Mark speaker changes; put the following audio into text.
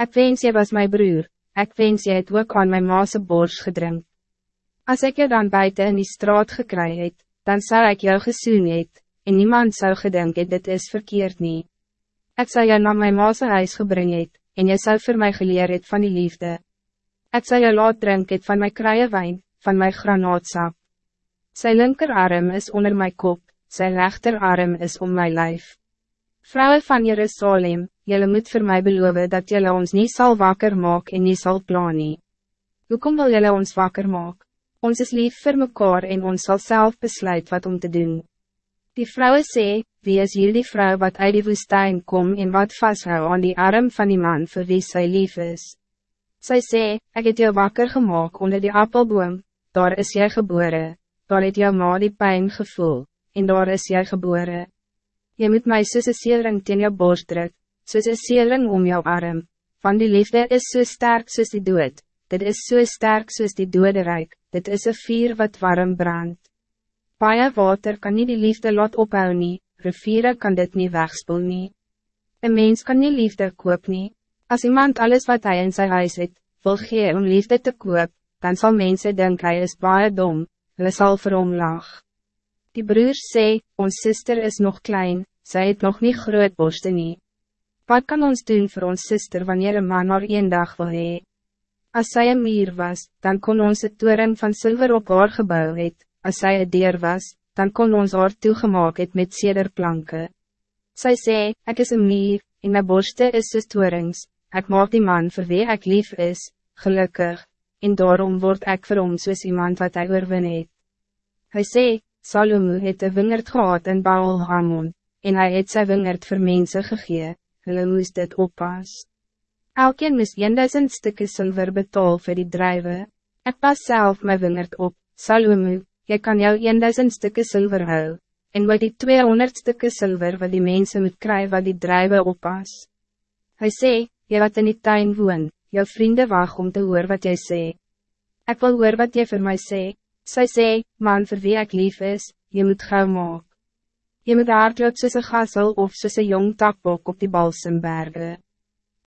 Speaker 1: Ik wens jy was mijn broer, ik wens jy het ook aan mijn maase bors gedrink. Als ik je dan buiten in die straat gekry het, dan zou ik jou gesoen het, en niemand zou gedink het dit is verkeerd niet. Ik zou jou naar mijn maase huis gebring het, en jy zou voor mij geleer het van die liefde. Ik zou jou laat drink het van mijn kraaie wijn, van mijn granaatsap. Zijn linkerarm is onder mijn kop, zijn rechterarm is om mijn lijf. Vrouwen van Jerusalem, jullie moet voor mij beloven dat jullie ons niet zal wakker maken en niet zal plannen. Hoekom wil jullie ons wakker maken? Ons is lief voor mekaar en ons zal zelf besluit wat om te doen. Die vrouwen sê, wie is hier die vrouw wat uit die woestijn kom en wat vasthou aan die arm van die man voor wie zij lief is? Zij sê, ik het jou wakker gemaakt onder die appelboom, daar is jij geboren, daar het jou ma die pijn gevoel, en daar is jij geboren. Je moet mij soos een seering teen jou borst druk, soos een seering om jou arm, van die liefde is so sterk soos die dood, dit is so sterk soos die dode rijk, dit is een vier wat warm brandt. Paie water kan niet die liefde laat ophou nie, riviere kan dit niet wegspoel nie. Een mens kan niet liefde koop nie, als iemand alles wat hij in zijn huis het, wil gee om liefde te koop, dan zal mensen denken hij is baie dom, hulle sal vir hom lag. Die broers sê, ons sister is nog klein, zij het nog niet groot borste nie. Wat kan ons doen voor ons sister wanneer een man maar een dag wil hee? Als zij een mier was, dan kon ons het toren van zilver op haar gebouw het, als zij een dier was, dan kon ons haar toegemaak het met cederplanken. Zij sê, ik is een mier, en mijn borste is soos torings, ik maak die man voor wie ik lief is, gelukkig, en daarom word ik vir hom soos iemand wat hy oorwin het. Hy sê, Salomo het een wingerd gehad in Baal Hamon, en hij het sy wingerd vir mense gegee, hulle moes dit oppas. Elkeen moes 1000 stukken zilver betaal voor die drijven. Ik pas zelf mijn wingerd op, Salomo, jy kan jou 1000 stukken zilver hou, en wat die 200 stukken zilver wat die mensen moet krijgen wat die drijven oppas. Hij sê, jy wat in die tuin woon, jou vrienden wacht om te hoor wat jy sê. Ik wil hoor wat jy voor mij sê. Sy sê, man voor wie ik lief is, je moet gauw maak. Je moet hardloop soos een gassel of soos een jong takbok op die balsembergen.